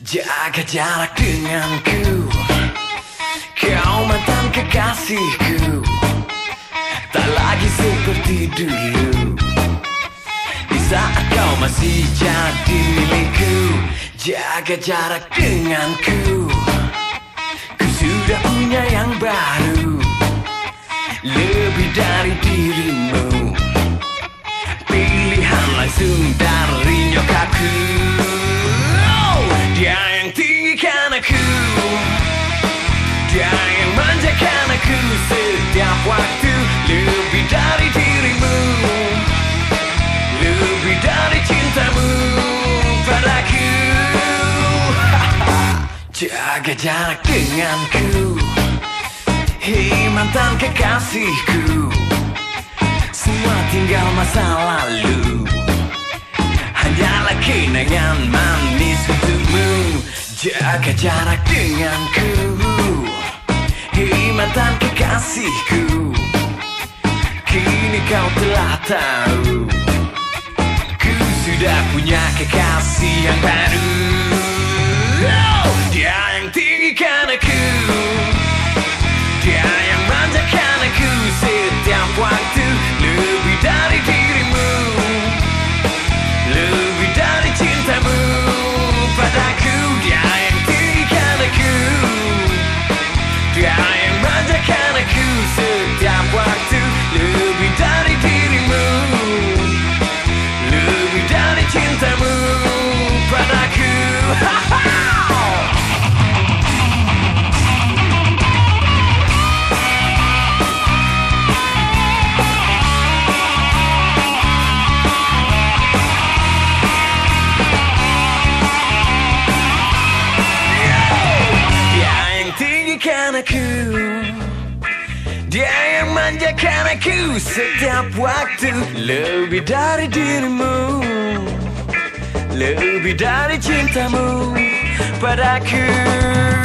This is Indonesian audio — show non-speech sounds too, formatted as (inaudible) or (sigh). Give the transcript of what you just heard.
Jaga jarak denganku. Kau mantan kekasihku. Tak lagi seperti dulu. Di saat kau masih jadi milikku Jaga jarak denganku langsung dari nyokapku oh, Dia yang tinggikan aku. Dia yang manjakan aku setiap waktu. Lebih dari dirimu. Lebih dari cintamu padaku. (laughs) Jaga jarak denganku. Hei mantan kekasihku. Semua tinggal masa lalu Hanyalah kenangan manis untukmu. Jaga jarak denganku. Hei mantan kekasihku. Kini kau telah tahu. Ku sudah punya kekasih yang baru aku Dia yang manjakan aku setiap waktu Lebih dari dirimu Lebih dari cintamu padaku